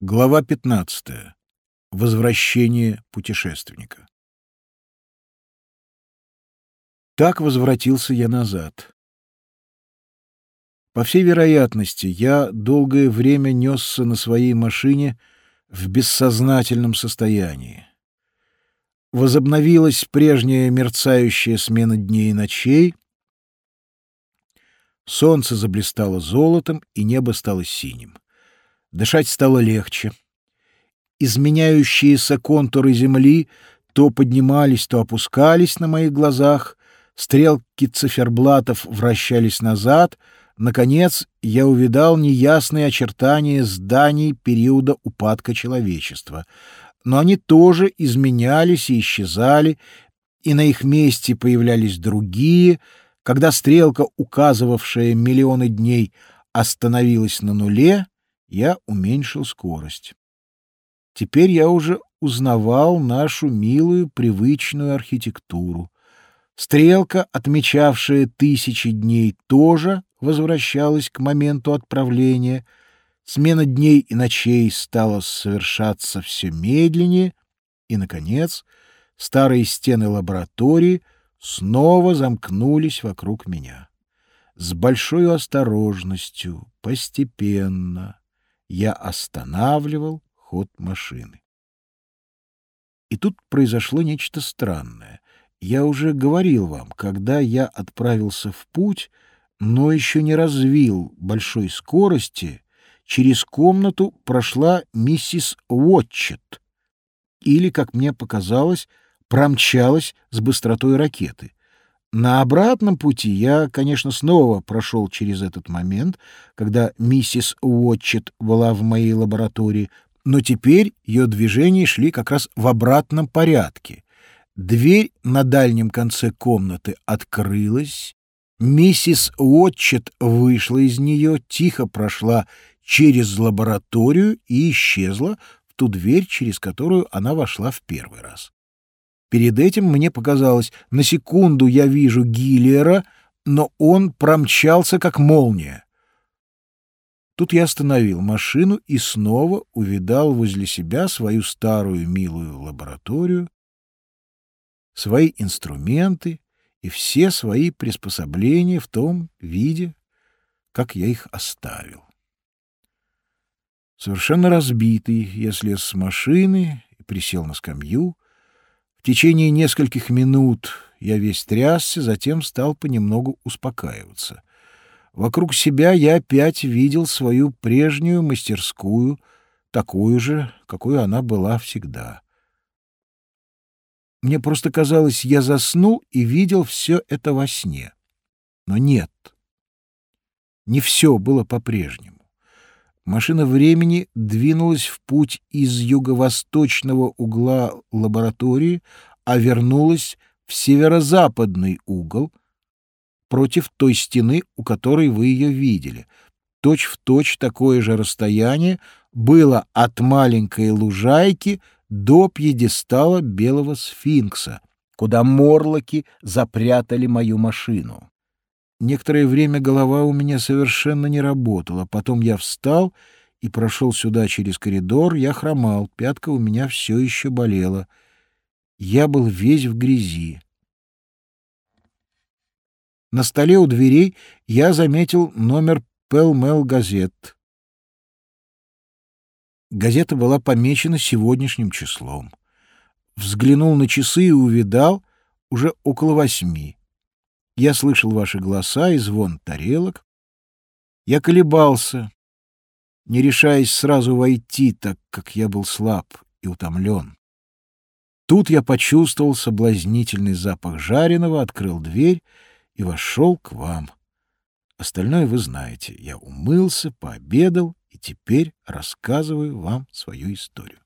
Глава 15. Возвращение путешественника. Так возвратился я назад. По всей вероятности, я долгое время несся на своей машине в бессознательном состоянии. Возобновилась прежняя мерцающая смена дней и ночей. Солнце заблистало золотом, и небо стало синим. Дышать стало легче. Изменяющиеся контуры земли то поднимались, то опускались на моих глазах, стрелки циферблатов вращались назад. Наконец, я увидал неясные очертания зданий периода упадка человечества. Но они тоже изменялись и исчезали, и на их месте появлялись другие. Когда стрелка, указывавшая миллионы дней, остановилась на нуле — я уменьшил скорость. Теперь я уже узнавал нашу милую привычную архитектуру. Стрелка, отмечавшая тысячи дней, тоже возвращалась к моменту отправления. Смена дней и ночей стала совершаться все медленнее, и, наконец, старые стены лаборатории снова замкнулись вокруг меня. С большой осторожностью, постепенно, я останавливал ход машины. И тут произошло нечто странное. Я уже говорил вам, когда я отправился в путь, но еще не развил большой скорости, через комнату прошла миссис Уотчет, или, как мне показалось, промчалась с быстротой ракеты. На обратном пути я, конечно, снова прошел через этот момент, когда миссис Уотчет была в моей лаборатории, но теперь ее движения шли как раз в обратном порядке. Дверь на дальнем конце комнаты открылась, миссис Уотчет вышла из нее, тихо прошла через лабораторию и исчезла в ту дверь, через которую она вошла в первый раз. Перед этим мне показалось, на секунду я вижу Гиллера, но он промчался как молния. Тут я остановил машину и снова увидал возле себя свою старую милую лабораторию, свои инструменты и все свои приспособления в том виде, как я их оставил. Совершенно разбитый, я слез с машины и присел на скамью, течение нескольких минут я весь трясся, затем стал понемногу успокаиваться. Вокруг себя я опять видел свою прежнюю мастерскую, такую же, какой она была всегда. Мне просто казалось, я заснул и видел все это во сне. Но нет, не все было по-прежнему. Машина времени двинулась в путь из юго-восточного угла лаборатории, а вернулась в северо-западный угол против той стены, у которой вы ее видели. Точь-в-точь точь такое же расстояние было от маленькой лужайки до пьедестала белого сфинкса, куда морлоки запрятали мою машину. Некоторое время голова у меня совершенно не работала. Потом я встал и прошел сюда через коридор. Я хромал, пятка у меня все еще болела. Я был весь в грязи. На столе у дверей я заметил номер Пелмел газет. Газета была помечена сегодняшним числом. Взглянул на часы и увидал уже около восьми. Я слышал ваши голоса и звон тарелок. Я колебался, не решаясь сразу войти, так как я был слаб и утомлен. Тут я почувствовал соблазнительный запах жареного, открыл дверь и вошел к вам. Остальное вы знаете. Я умылся, пообедал и теперь рассказываю вам свою историю.